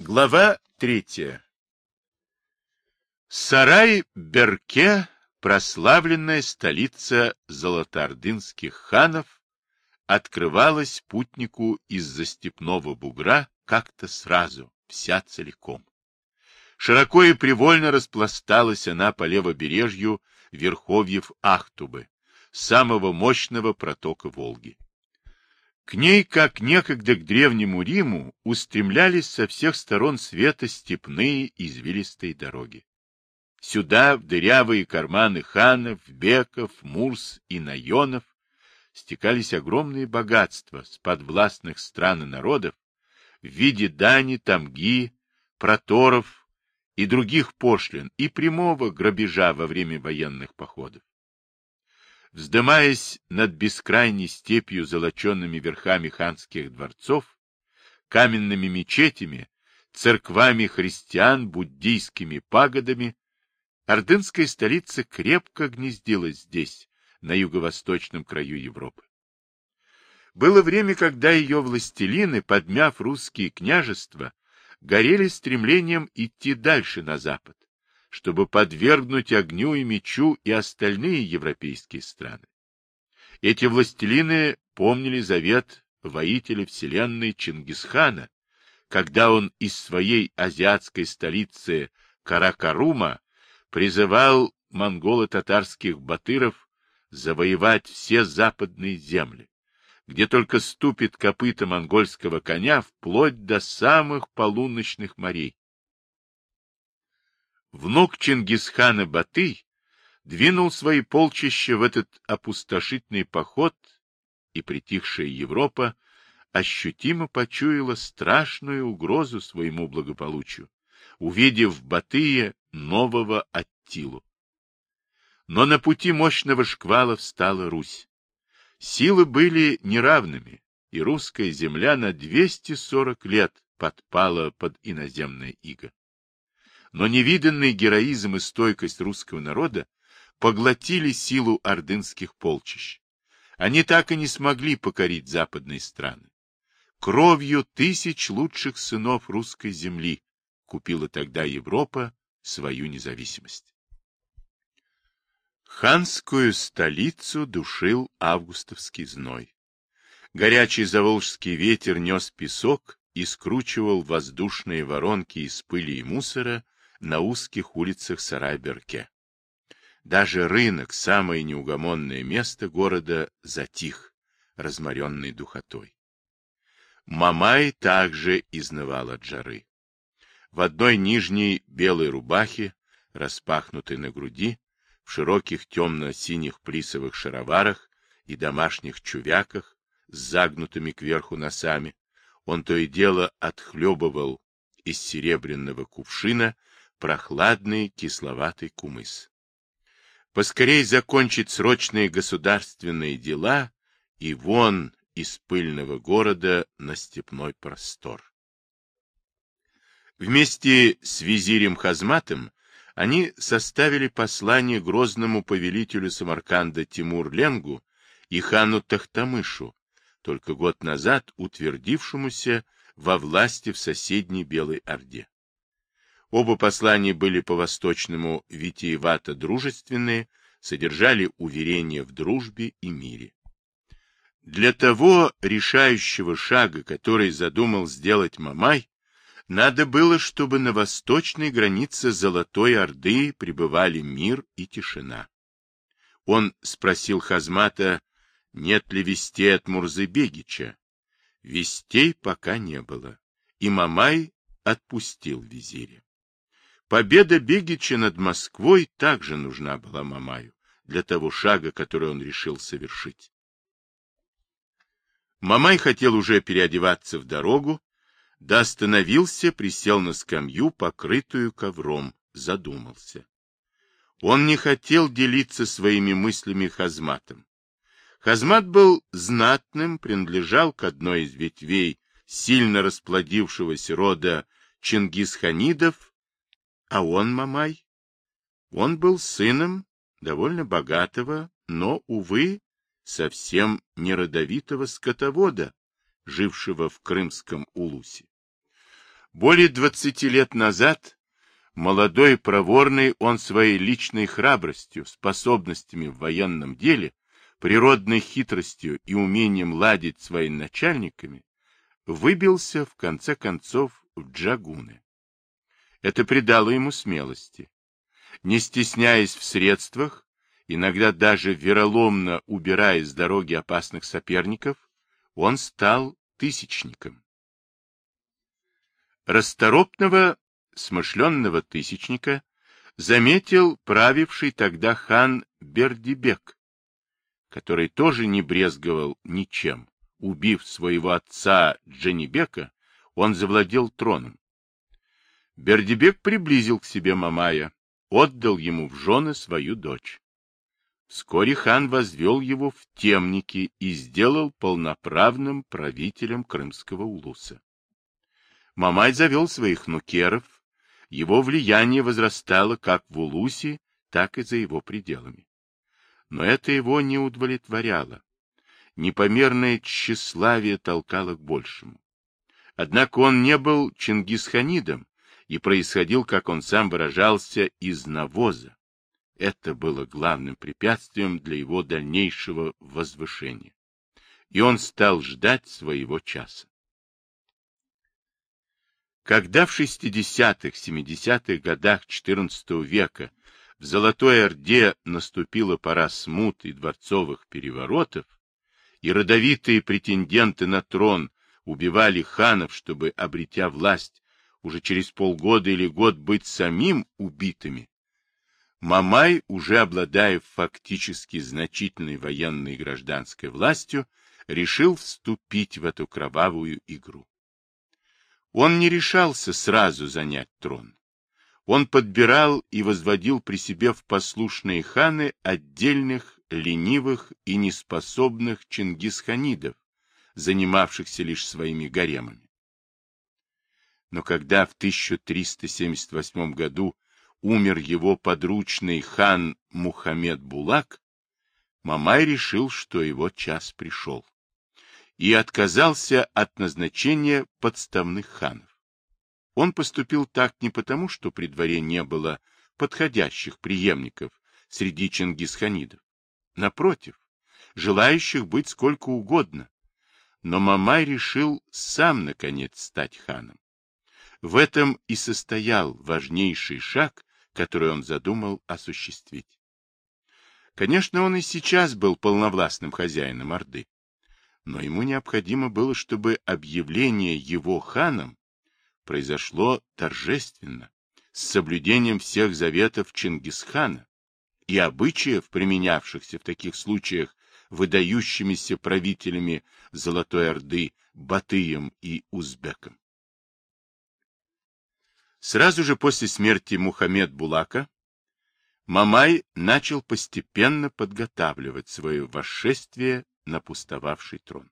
Глава третья. Сарай-Берке, прославленная столица золотоордынских ханов, открывалась путнику из-за степного бугра как-то сразу, вся целиком. Широко и привольно распласталась она по левобережью верховьев Ахтубы, самого мощного протока Волги. К ней, как некогда к древнему Риму, устремлялись со всех сторон света степные извилистые дороги. Сюда, в дырявые карманы ханов, беков, мурс и наенов, стекались огромные богатства с подвластных стран и народов в виде дани, тамги, проторов и других пошлин и прямого грабежа во время военных походов. Вздымаясь над бескрайней степью золоченными верхами ханских дворцов, каменными мечетями, церквами христиан, буддийскими пагодами, ордынская столица крепко гнездилась здесь, на юго-восточном краю Европы. Было время, когда ее властелины, подмяв русские княжества, горели стремлением идти дальше на запад, чтобы подвергнуть огню и мечу и остальные европейские страны. Эти властелины помнили завет воителя вселенной Чингисхана, когда он из своей азиатской столицы Каракарума призывал монголо-татарских батыров завоевать все западные земли, где только ступит копыта монгольского коня вплоть до самых полуночных морей, внук Чингисхана Батый двинул свои полчища в этот опустошительный поход, и притихшая Европа ощутимо почуяла страшную угрозу своему благополучию, увидев в Батые нового Аттилу. Но на пути мощного шквала встала Русь. Силы были неравными, и русская земля на 240 лет подпала под иноземное иго но невиданный героизм и стойкость русского народа поглотили силу ордынских полчищ. Они так и не смогли покорить западные страны. Кровью тысяч лучших сынов русской земли купила тогда Европа свою независимость. Ханскую столицу душил августовский зной. Горячий заволжский ветер нес песок и скручивал воздушные воронки из пыли и мусора на узких улицах Сарайберке. Даже рынок, самое неугомонное место города, затих, разморенный духотой. Мамай также изнывал от жары. В одной нижней белой рубахе, распахнутой на груди, в широких темно-синих плисовых шароварах и домашних чувяках с загнутыми кверху носами, он то и дело отхлебывал из серебряного кувшина прохладный кисловатый кумыс. Поскорей закончить срочные государственные дела и вон из пыльного города на степной простор. Вместе с визирем Хазматом они составили послание грозному повелителю Самарканда Тимур-Ленгу и хану Тахтамышу, только год назад утвердившемуся во власти в соседней Белой Орде. Оба послания были по-восточному витиевато дружественные, содержали уверения в дружбе и мире. Для того решающего шага, который задумал сделать Мамай, надо было, чтобы на восточной границе Золотой Орды пребывали мир и тишина. Он спросил Хазмата, нет ли вестей от Мурзы-Бегича. Вестей пока не было, и Мамай отпустил визиря. Победа Бегича над Москвой также нужна была Мамаю для того шага, который он решил совершить. Мамай хотел уже переодеваться в дорогу, да остановился, присел на скамью, покрытую ковром, задумался. Он не хотел делиться своими мыслями Хазматом. Хазмат был знатным, принадлежал к одной из ветвей сильно расплодившегося рода Чингисханидов а он, Мамай? Он был сыном довольно богатого, но, увы, совсем неродовитого скотовода, жившего в крымском Улусе. Более двадцати лет назад молодой и проворный он своей личной храбростью, способностями в военном деле, природной хитростью и умением ладить с военачальниками, выбился в конце концов в джагуны. Это придало ему смелости. Не стесняясь в средствах, иногда даже вероломно убирая с дороги опасных соперников, он стал тысячником. Расторопного, смышленного тысячника заметил правивший тогда хан Бердибек, который тоже не брезговал ничем. Убив своего отца Дженебека, он завладел троном. Бердибек приблизил к себе Мамая, отдал ему в жены свою дочь. Вскоре хан возвел его в темники и сделал полноправным правителем крымского улуса. Мамай завел своих нукеров, его влияние возрастало как в улусе, так и за его пределами. Но это его не удовлетворяло. Непомерное тщеславие толкало к большему. Однако он не был Чингисханидом и происходил, как он сам выражался, из навоза. Это было главным препятствием для его дальнейшего возвышения. И он стал ждать своего часа. Когда в 60-х, 70-х годах XIV века в Золотой Орде наступила пора смут и дворцовых переворотов, и родовитые претенденты на трон убивали ханов, чтобы, обретя власть, уже через полгода или год быть самим убитыми, Мамай, уже обладая фактически значительной военной и гражданской властью, решил вступить в эту кровавую игру. Он не решался сразу занять трон. Он подбирал и возводил при себе в послушные ханы отдельных, ленивых и неспособных чингисханидов, занимавшихся лишь своими гаремами. Но когда в 1378 году умер его подручный хан Мухаммед Булак, Мамай решил, что его час пришел, и отказался от назначения подставных ханов. Он поступил так не потому, что при дворе не было подходящих преемников среди чингисханидов. Напротив, желающих быть сколько угодно. Но Мамай решил сам, наконец, стать ханом. В этом и состоял важнейший шаг, который он задумал осуществить. Конечно, он и сейчас был полновластным хозяином Орды, но ему необходимо было, чтобы объявление его ханом произошло торжественно, с соблюдением всех заветов Чингисхана и обычаев, применявшихся в таких случаях выдающимися правителями Золотой Орды Батыем и Узбеком. Сразу же после смерти Мухаммед Булака Мамай начал постепенно подготавливать свое восшествие на пустовавший трон.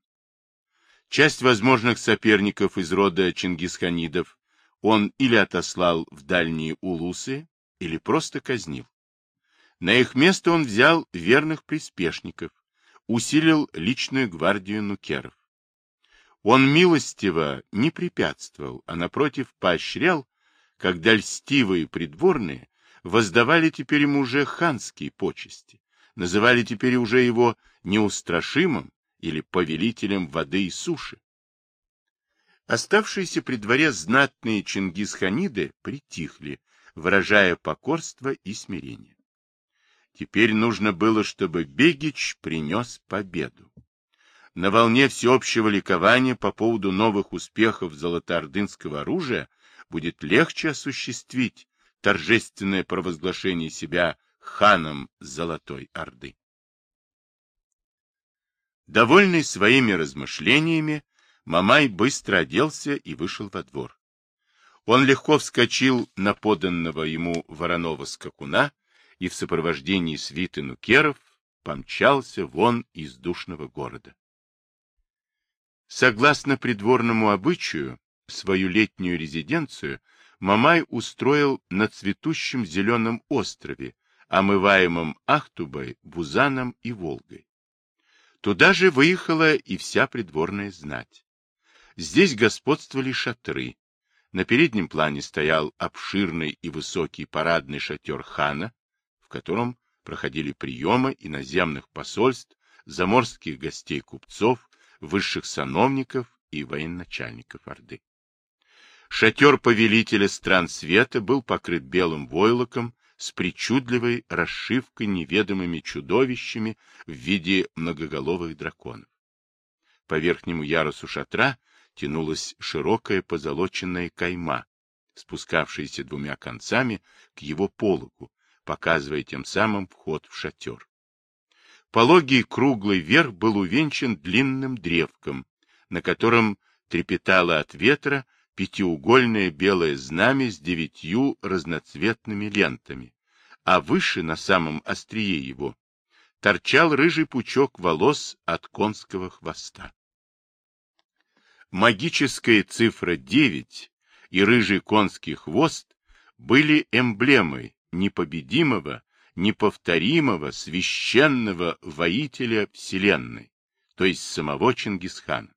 Часть возможных соперников из рода чингисханидов он или отослал в дальние улусы, или просто казнил. На их место он взял верных приспешников, усилил личную гвардию нукеров. Он милостиво не препятствовал, а напротив поощрял когда льстивые придворные воздавали теперь ему уже ханские почести, называли теперь уже его неустрашимым или повелителем воды и суши. Оставшиеся при дворе знатные чингисханиды притихли, выражая покорство и смирение. Теперь нужно было, чтобы Бегич принес победу. На волне всеобщего ликования по поводу новых успехов золотоордынского оружия будет легче осуществить торжественное провозглашение себя ханом Золотой Орды. Довольный своими размышлениями, Мамай быстро оделся и вышел во двор. Он легко вскочил на поданного ему вороного скакуна и в сопровождении свиты нукеров помчался вон из душного города. Согласно придворному обычаю, свою летнюю резиденцию Мамай устроил на цветущем зеленом острове, омываемом Ахтубой, Бузаном и Волгой. Туда же выехала и вся придворная знать. Здесь господствовали шатры. На переднем плане стоял обширный и высокий парадный шатер хана, в котором проходили приемы иноземных посольств, заморских гостей купцов, высших сановников и военачальников Орды. Шатер повелителя стран света был покрыт белым войлоком с причудливой расшивкой неведомыми чудовищами в виде многоголовых драконов. По верхнему ярусу шатра тянулась широкая позолоченная кайма, спускавшаяся двумя концами к его пологу, показывая тем самым вход в шатер. Пологий круглый верх был увенчан длинным древком, на котором трепетало от ветра пятиугольное белое знамя с девятью разноцветными лентами, а выше, на самом острие его, торчал рыжий пучок волос от конского хвоста. Магическая цифра 9 и рыжий конский хвост были эмблемой непобедимого, неповторимого, священного воителя Вселенной, то есть самого Чингисхана.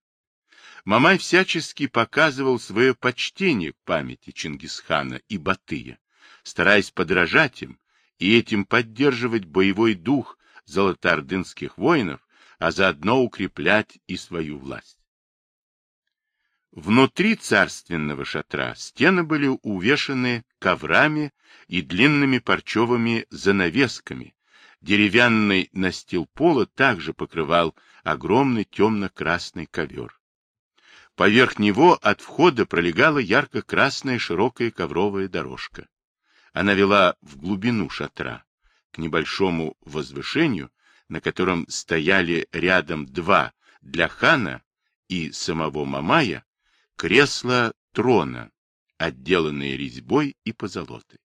Мамай всячески показывал свое почтение к памяти Чингисхана и Батыя, стараясь подражать им и этим поддерживать боевой дух золотоордынских воинов, а заодно укреплять и свою власть. Внутри царственного шатра стены были увешаны коврами и длинными парчевыми занавесками. Деревянный настил пола также покрывал огромный темно-красный ковер. Поверх него от входа пролегала ярко-красная широкая ковровая дорожка. Она вела в глубину шатра, к небольшому возвышению, на котором стояли рядом два для хана и самого Мамая кресла трона, отделанные резьбой и позолотой.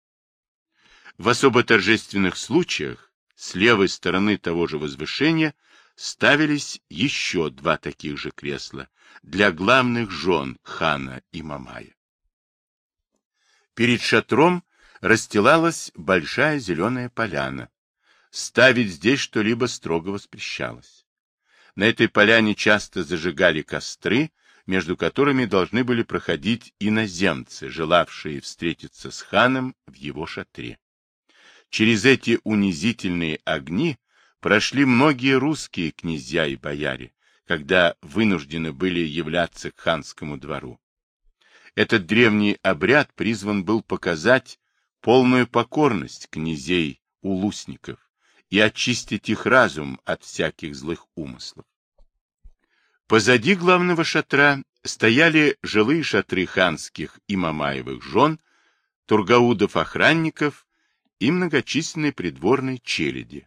В особо торжественных случаях с левой стороны того же возвышения ставились еще два таких же кресла для главных жен хана и Мамая. Перед шатром расстилалась большая зеленая поляна. Ставить здесь что-либо строго воспрещалось. На этой поляне часто зажигали костры, между которыми должны были проходить иноземцы, желавшие встретиться с ханом в его шатре. Через эти унизительные огни прошли многие русские князья и бояре, когда вынуждены были являться к ханскому двору. Этот древний обряд призван был показать полную покорность князей улусников и очистить их разум от всяких злых умыслов. Позади главного шатра стояли жилые шатры ханских и мамаевых жен, тургаудов-охранников и многочисленной придворной челяди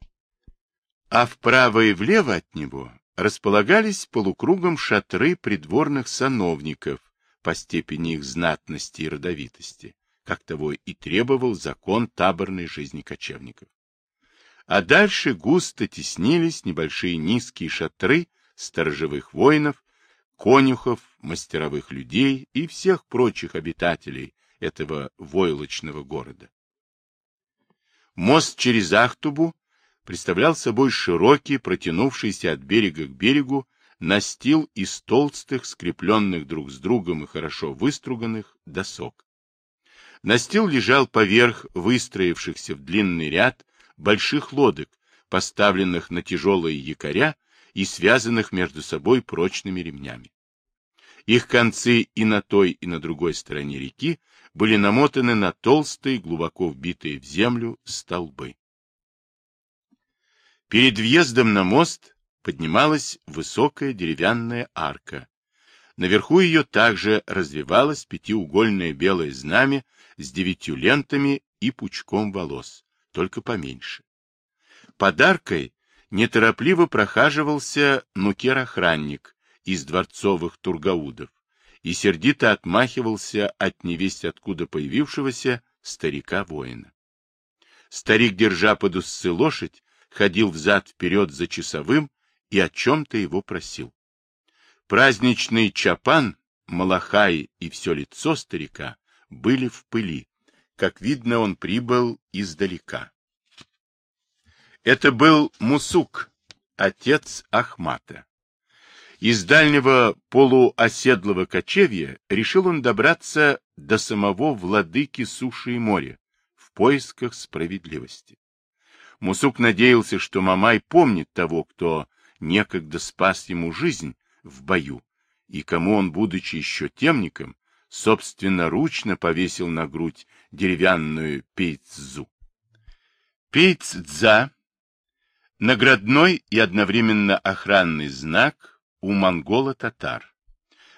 а вправо и влево от него располагались полукругом шатры придворных сановников по степени их знатности и родовитости, как того и требовал закон таборной жизни кочевников. А дальше густо теснились небольшие низкие шатры сторожевых воинов, конюхов, мастеровых людей и всех прочих обитателей этого войлочного города. Мост через Ахтубу представлял собой широкий, протянувшийся от берега к берегу, настил из толстых, скрепленных друг с другом и хорошо выструганных досок. Настил лежал поверх выстроившихся в длинный ряд больших лодок, поставленных на тяжелые якоря и связанных между собой прочными ремнями. Их концы и на той, и на другой стороне реки были намотаны на толстые, глубоко вбитые в землю столбы. Перед въездом на мост поднималась высокая деревянная арка. Наверху ее также развивалось пятиугольное белое знамя с девятью лентами и пучком волос, только поменьше. Под аркой неторопливо прохаживался нукер-охранник из дворцовых тургаудов и сердито отмахивался от невесть откуда появившегося старика-воина. Старик, держа под усы лошадь, ходил взад-вперед за часовым и о чем-то его просил. Праздничный чапан, малахай и все лицо старика были в пыли. Как видно, он прибыл издалека. Это был Мусук, отец Ахмата. Из дальнего полуоседлого кочевья решил он добраться до самого владыки суши и моря в поисках справедливости. Мусук надеялся, что Мамай помнит того, кто некогда спас ему жизнь в бою, и кому он, будучи еще темником, собственноручно повесил на грудь деревянную пейцзу. Пейцза — наградной и одновременно охранный знак у монголо-татар.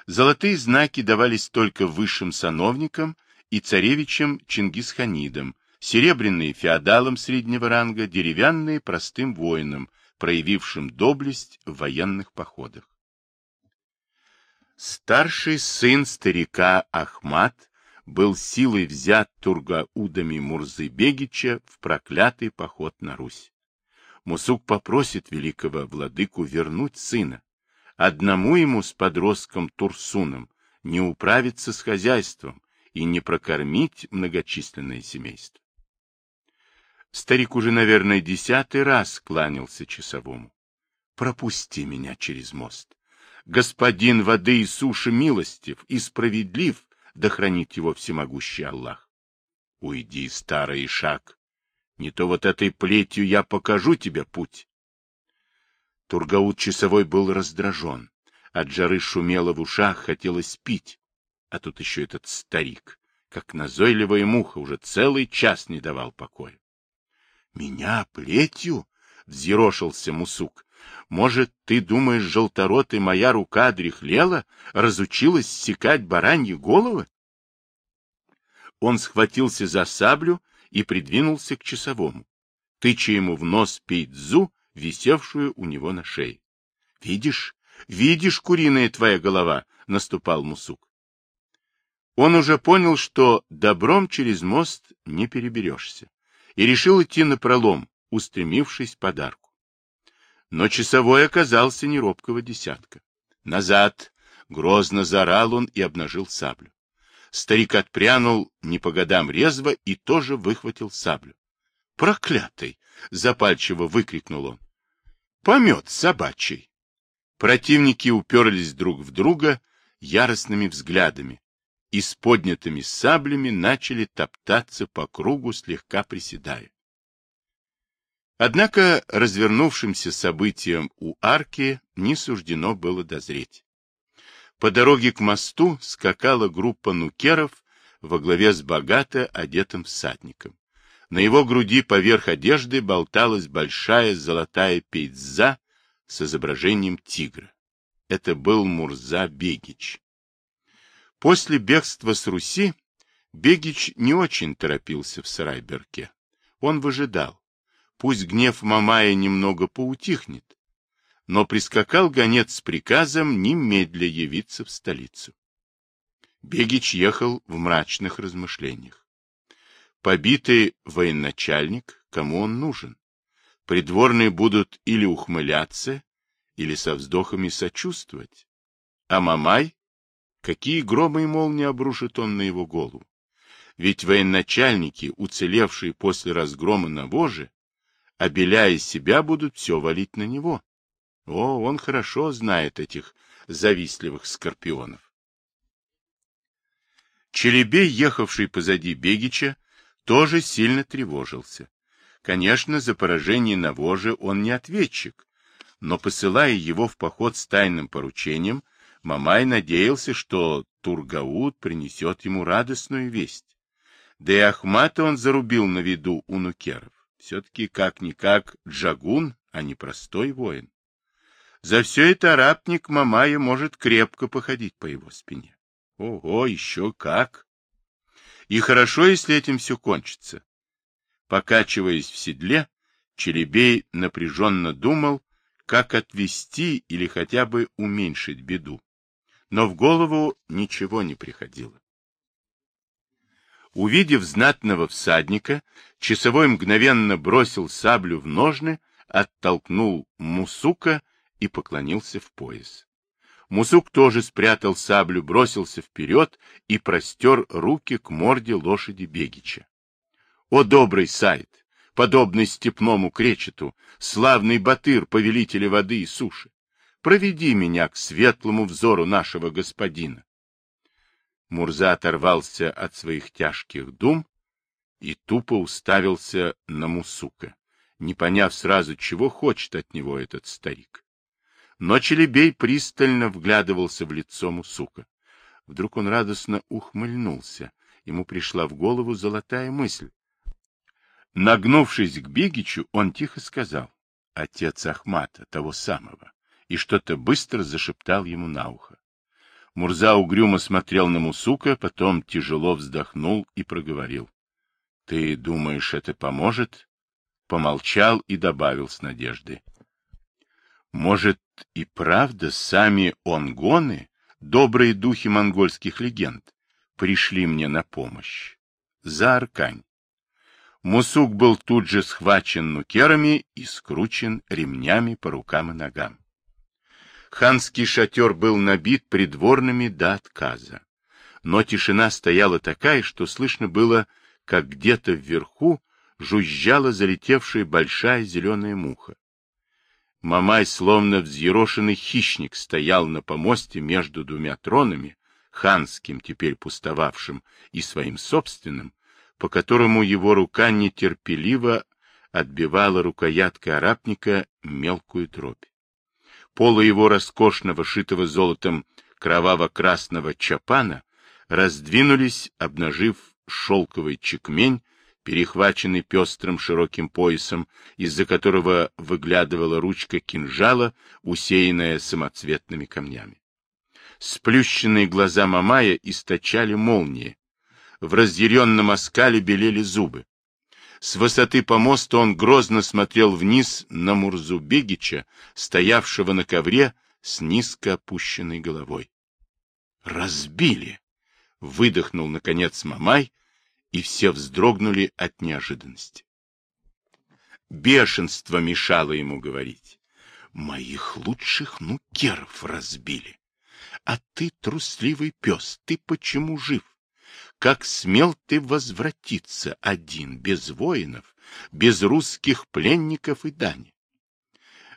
Золотые знаки давались только высшим сановникам и царевичам Чингисханидам, серебряные феодалам среднего ранга, деревянные простым воинам, проявившим доблесть в военных походах. Старший сын старика Ахмат был силой взят тургаудами Мурзы Бегича в проклятый поход на Русь. Мусук попросит великого владыку вернуть сына. Одному ему с подростком Турсуном не управиться с хозяйством и не прокормить многочисленное семейство. Старик уже, наверное, десятый раз кланялся часовому. Пропусти меня через мост. Господин воды и суши милостив и справедлив, да хранит его всемогущий Аллах. Уйди, старый шаг. Не то вот этой плетью я покажу тебе путь. Тургаут часовой был раздражен. От жары шумело в ушах, хотелось пить. А тут еще этот старик, как назойливая муха, уже целый час не давал покоя. — Меня плетью? — взъерошился Мусук. — Может, ты думаешь, желторотый моя рука дряхлела, разучилась ссекать бараньи головы? Он схватился за саблю и придвинулся к часовому, тыча ему в нос пейдзу, висевшую у него на шее. — Видишь, видишь, куриная твоя голова! — наступал Мусук. Он уже понял, что добром через мост не переберешься и решил идти напролом, устремившись подарку. Но часовой оказался неробкого десятка. Назад! Грозно заорал он и обнажил саблю. Старик отпрянул не по годам резво и тоже выхватил саблю. «Проклятый!» — запальчиво выкрикнул он. «Помет собачий!» Противники уперлись друг в друга яростными взглядами, и с поднятыми саблями начали топтаться по кругу, слегка приседая. Однако развернувшимся событиям у арки не суждено было дозреть. По дороге к мосту скакала группа нукеров во главе с богато одетым всадником. На его груди поверх одежды болталась большая золотая пейдза с изображением тигра. Это был Мурза Бегич. После бегства с Руси Бегич не очень торопился в Сарайберке. Он выжидал. Пусть гнев Мамая немного поутихнет. Но прискакал гонец с приказом немедля явиться в столицу. Бегич ехал в мрачных размышлениях. Побитый военачальник, кому он нужен? Придворные будут или ухмыляться, или со вздохами сочувствовать. А Мамай Какие громы и молнии обрушит он на его голову? Ведь военачальники, уцелевшие после разгрома на воже, обеляя себя, будут все валить на него. О, он хорошо знает этих завистливых скорпионов. Челебей, ехавший позади Бегича, тоже сильно тревожился. Конечно, за поражение на воже он не ответчик, но, посылая его в поход с тайным поручением, Мамай надеялся, что Тургаут принесет ему радостную весть. Да и Ахмата он зарубил на виду у нукеров. Все-таки как-никак джагун, а не простой воин. За все это арабник Мамая может крепко походить по его спине. Ого, еще как! И хорошо, если этим все кончится. Покачиваясь в седле, Челебей напряженно думал, как отвести или хотя бы уменьшить беду но в голову ничего не приходило. Увидев знатного всадника, часовой мгновенно бросил саблю в ножны, оттолкнул Мусука и поклонился в пояс. Мусук тоже спрятал саблю, бросился вперед и простер руки к морде лошади Бегича. О, добрый сайт, подобный степному кречету, славный батыр, повелителя воды и суши! Проведи меня к светлому взору нашего господина. Мурза оторвался от своих тяжких дум и тупо уставился на Мусука, не поняв сразу, чего хочет от него этот старик. Но Челебей пристально вглядывался в лицо Мусука. Вдруг он радостно ухмыльнулся. Ему пришла в голову золотая мысль. Нагнувшись к Бегичу, он тихо сказал, «Отец Ахмата, того самого», и что-то быстро зашептал ему на ухо. Мурза угрюмо смотрел на Мусука, потом тяжело вздохнул и проговорил. — Ты думаешь, это поможет? Помолчал и добавил с надеждой. — Может, и правда сами онгоны, добрые духи монгольских легенд, пришли мне на помощь? За Аркань. Мусук был тут же схвачен нукерами и скручен ремнями по рукам и ногам. Ханский шатер был набит придворными до отказа. Но тишина стояла такая, что слышно было, как где-то вверху жужжала залетевшая большая зеленая муха. Мамай, словно взъерошенный хищник, стоял на помосте между двумя тронами, ханским, теперь пустовавшим, и своим собственным, по которому его рука нетерпеливо отбивала рукояткой арапника мелкую дробь. Полы его роскошного, шитого золотом кроваво-красного чапана раздвинулись, обнажив шелковый чекмень, перехваченный пестрым широким поясом, из-за которого выглядывала ручка кинжала, усеянная самоцветными камнями. Сплющенные глаза Мамая источали молнии. В разъяренном оскале белели зубы. С высоты помоста он грозно смотрел вниз на Мурзу Бегича, стоявшего на ковре с низко опущенной головой. «Разбили!» — выдохнул, наконец, Мамай, и все вздрогнули от неожиданности. Бешенство мешало ему говорить. «Моих лучших нукеров разбили! А ты, трусливый пес, ты почему жив? Как смел ты возвратиться один, без воинов, без русских пленников и дани?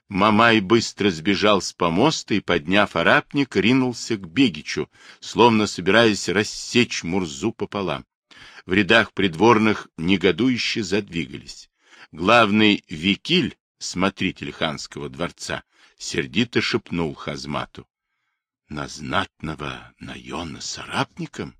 Мамай быстро сбежал с помоста и, подняв арапник, ринулся к Бегичу, словно собираясь рассечь Мурзу пополам. В рядах придворных негодующе задвигались. Главный Викиль, смотритель ханского дворца, сердито шепнул Хазмату. — На знатного Найона с арапником?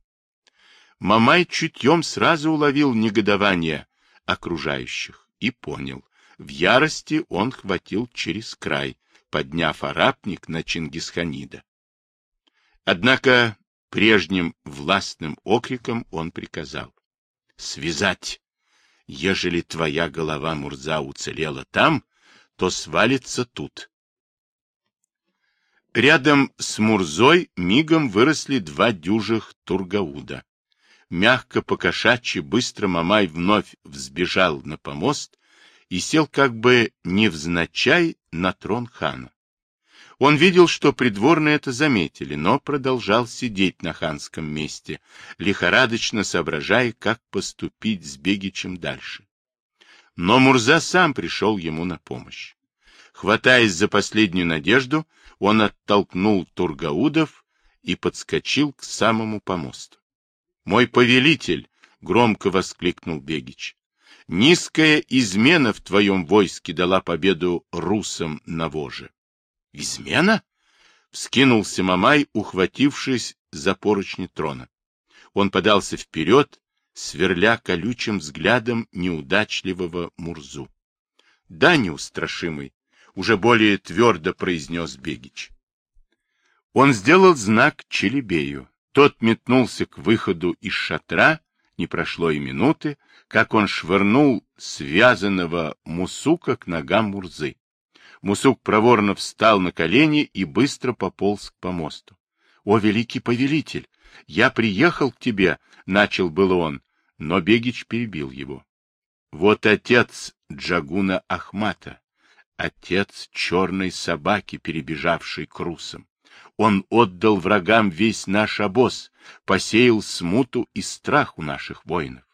Мамай чутьем сразу уловил негодование окружающих и понял. В ярости он хватил через край, подняв арапник на Чингисханида. Однако прежним властным окриком он приказал. «Связать! Ежели твоя голова, Мурза, уцелела там, то свалится тут». Рядом с Мурзой мигом выросли два дюжих тургауда. Мягко покошачьи быстро Мамай вновь взбежал на помост и сел как бы невзначай на трон хана. Он видел, что придворные это заметили, но продолжал сидеть на ханском месте, лихорадочно соображая, как поступить с Бегичем дальше. Но Мурза сам пришел ему на помощь. Хватаясь за последнюю надежду, он оттолкнул Тургаудов и подскочил к самому помосту. Мой повелитель! — громко воскликнул Бегич. — Низкая измена в твоем войске дала победу русам на воже. — Измена? — вскинулся Мамай, ухватившись за поручни трона. Он подался вперед, сверля колючим взглядом неудачливого Мурзу. — Да, неустрашимый, — уже более твердо произнес Бегич. Он сделал знак Челебею. Тот метнулся к выходу из шатра, не прошло и минуты, как он швырнул связанного Мусука к ногам Мурзы. Мусук проворно встал на колени и быстро пополз к помосту. — О, великий повелитель! Я приехал к тебе! — начал был он, но Бегич перебил его. — Вот отец Джагуна Ахмата, отец черной собаки, перебежавшей к русам. Он отдал врагам весь наш обоз, посеял смуту и страх у наших воинов.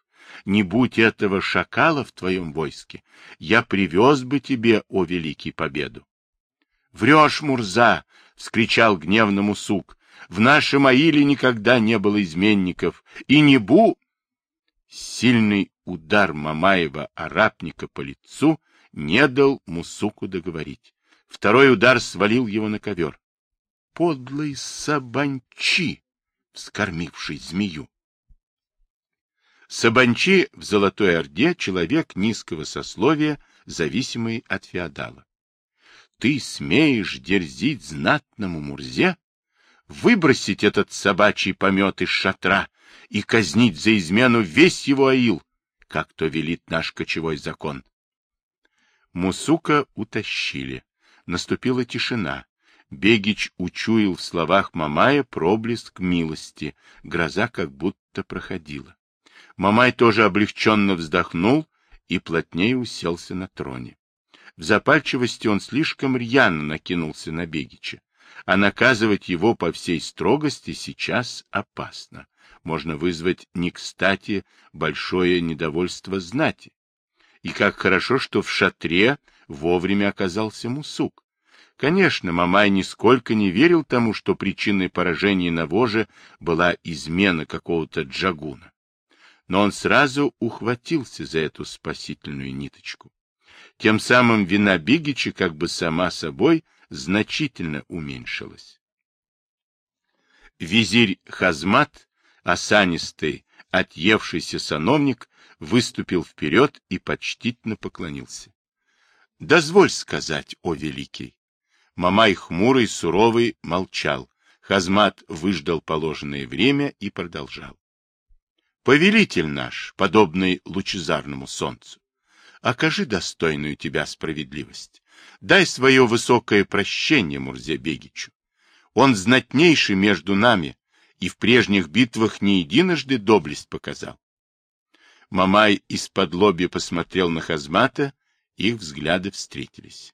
Не будь этого шакала в твоем войске, я привез бы тебе, о великий, победу. — Врешь, Мурза! — вскричал гневно Мусук. — В нашем Аиле никогда не было изменников. И не бу... Сильный удар Мамаева арапника по лицу не дал Мусуку договорить. Второй удар свалил его на ковер. Подлый сабанчи, вскормивший змею. Сабанчи в Золотой Орде — человек низкого сословия, зависимый от феодала. Ты смеешь дерзить знатному Мурзе? Выбросить этот собачий помет из шатра и казнить за измену весь его аил, как то велит наш кочевой закон. Мусука утащили. Наступила тишина. Бегич учуял в словах Мамая проблеск милости. Гроза как будто проходила. Мамай тоже облегченно вздохнул и плотнее уселся на троне. В запальчивости он слишком рьяно накинулся на Бегича, а наказывать его по всей строгости сейчас опасно. Можно вызвать не кстати большое недовольство знати. И как хорошо, что в шатре вовремя оказался Мусук. Конечно, Мамай нисколько не верил тому, что причиной поражения на воже была измена какого-то джагуна но он сразу ухватился за эту спасительную ниточку. Тем самым вина Бигича как бы сама собой значительно уменьшилась. Визирь Хазмат, осанистый, отъевшийся сановник, выступил вперед и почтительно поклонился. — Дозволь сказать, о великий! Мамай хмурый, суровый, молчал. Хазмат выждал положенное время и продолжал. Повелитель наш, подобный лучезарному солнцу, окажи достойную тебя справедливость. Дай свое высокое прощение Мурзе Бегичу. Он знатнейший между нами и в прежних битвах не единожды доблесть показал. Мамай из-под лоби посмотрел на Хазмата, их взгляды встретились.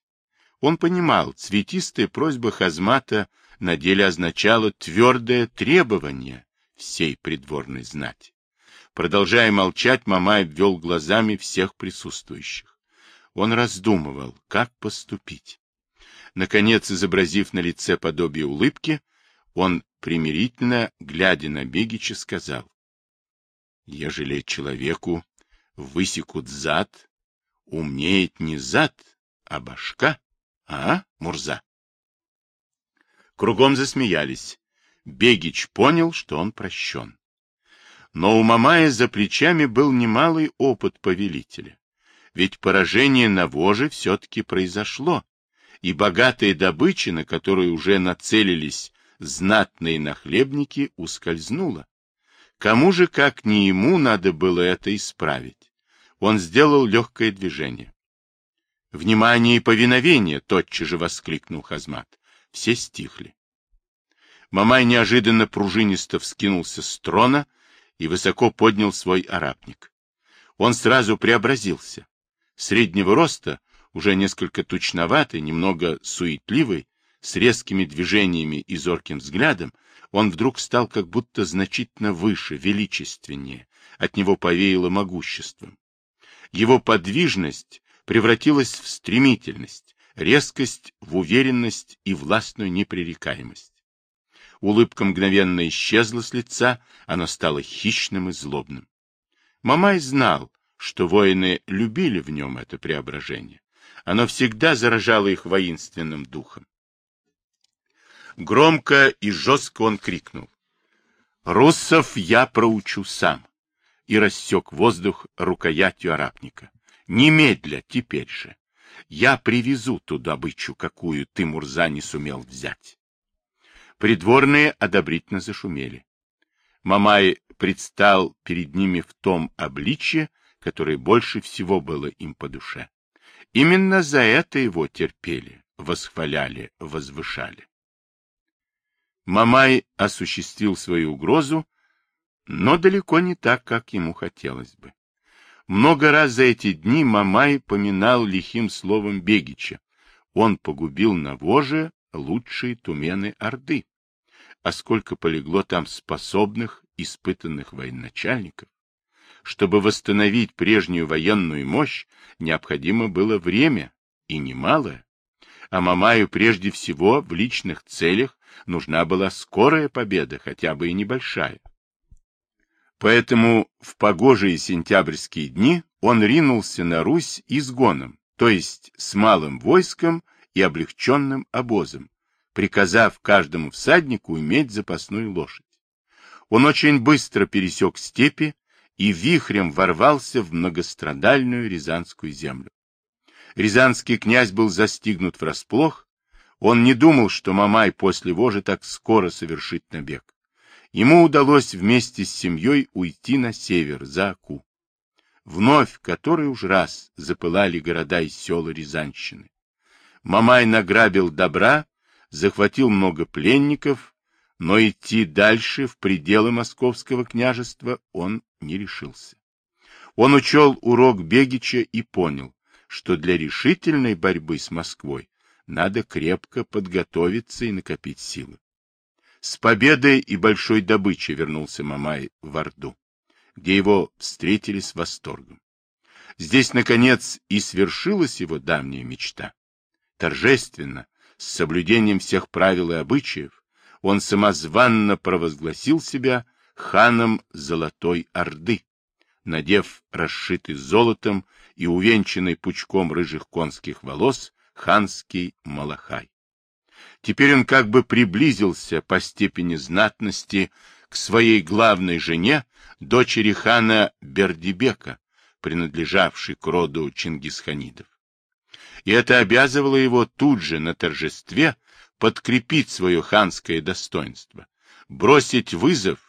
Он понимал, цветистая просьба Хазмата на деле означала твердое требование всей придворной знати. Продолжая молчать, Мамай обвел глазами всех присутствующих. Он раздумывал, как поступить. Наконец, изобразив на лице подобие улыбки, он примирительно, глядя на Бегича, сказал, «Ежели человеку высекут зад, умнеет не зад, а башка, а, Мурза?» Кругом засмеялись. Бегич понял, что он прощен. Но у Мамая за плечами был немалый опыт повелителя. Ведь поражение на воже все-таки произошло, и богатая добыча, на которую уже нацелились знатные нахлебники, ускользнула. Кому же, как не ему, надо было это исправить? Он сделал легкое движение. «Внимание и повиновение!» — тотчас же воскликнул Хазмат. Все стихли. Мамай неожиданно пружинисто вскинулся с трона и высоко поднял свой арапник. Он сразу преобразился. Среднего роста, уже несколько тучноватый, немного суетливый, с резкими движениями и зорким взглядом, он вдруг стал как будто значительно выше, величественнее, от него повеяло могуществом. Его подвижность превратилась в стремительность, резкость в уверенность и властную непререкаемость. Улыбка мгновенно исчезла с лица, оно стало хищным и злобным. Мамай знал, что воины любили в нем это преображение. Оно всегда заражало их воинственным духом. Громко и жестко он крикнул. «Руссов я проучу сам!» и рассек воздух рукоятью арабника. «Немедля, теперь же! Я привезу ту добычу, какую ты, Мурза, не сумел взять!» Придворные одобрительно зашумели. Мамай предстал перед ними в том обличье, которое больше всего было им по душе. Именно за это его терпели, восхваляли, возвышали. Мамай осуществил свою угрозу, но далеко не так, как ему хотелось бы. Много раз за эти дни Мамай поминал лихим словом Бегича. Он погубил на воже лучшие тумены Орды. А сколько полегло там способных, испытанных военачальников? Чтобы восстановить прежнюю военную мощь, необходимо было время, и немалое. а Мамаю прежде всего в личных целях нужна была скорая победа, хотя бы и небольшая. Поэтому в погожие сентябрьские дни он ринулся на Русь изгоном, то есть с малым войском и облегченным обозом, приказав каждому всаднику иметь запасную лошадь. Он очень быстро пересек степи и вихрем ворвался в многострадальную Рязанскую землю. Рязанский князь был застигнут врасплох, он не думал, что Мамай после вожи так скоро совершит набег. Ему удалось вместе с семьей уйти на север, за Аку. Вновь, который уж раз, запылали города и села Рязанщины. Мамай награбил добра, захватил много пленников, но идти дальше, в пределы московского княжества, он не решился. Он учел урок Бегича и понял, что для решительной борьбы с Москвой надо крепко подготовиться и накопить силы. С победой и большой добычей вернулся Мамай в Орду, где его встретили с восторгом. Здесь, наконец, и свершилась его давняя мечта. Торжественно, с соблюдением всех правил и обычаев, он самозванно провозгласил себя ханом Золотой Орды, надев расшитый золотом и увенчанный пучком рыжих конских волос ханский малахай. Теперь он как бы приблизился по степени знатности к своей главной жене, дочери хана Бердибека, принадлежавшей к роду Чингисханидов. И это обязывало его тут же на торжестве подкрепить свое ханское достоинство, бросить вызов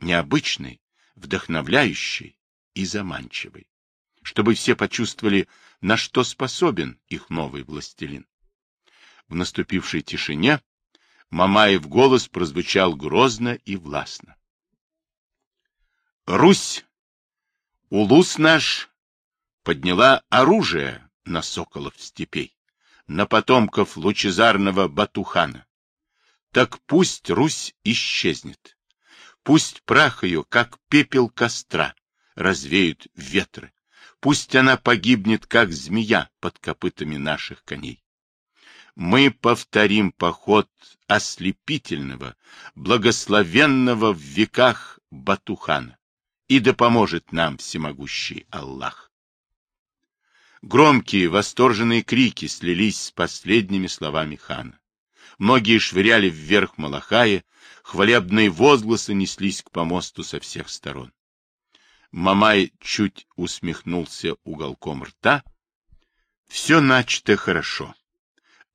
необычный, вдохновляющий и заманчивый, чтобы все почувствовали, на что способен их новый властелин. В наступившей тишине Мамаев голос прозвучал грозно и властно. Русь, улус наш, подняла оружие на соколов степей, на потомков лучезарного Батухана. Так пусть Русь исчезнет, пусть прах ее, как пепел костра, развеют ветры, пусть она погибнет, как змея под копытами наших коней мы повторим поход ослепительного, благословенного в веках Батухана, и да поможет нам всемогущий Аллах. Громкие, восторженные крики слились с последними словами хана. Многие швыряли вверх Малахая, хвалебные возгласы неслись к помосту со всех сторон. Мамай чуть усмехнулся уголком рта. Все начато хорошо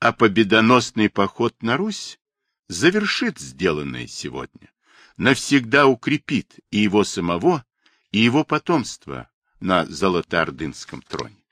а победоносный поход на Русь завершит сделанное сегодня, навсегда укрепит и его самого, и его потомство на Золотоордынском троне.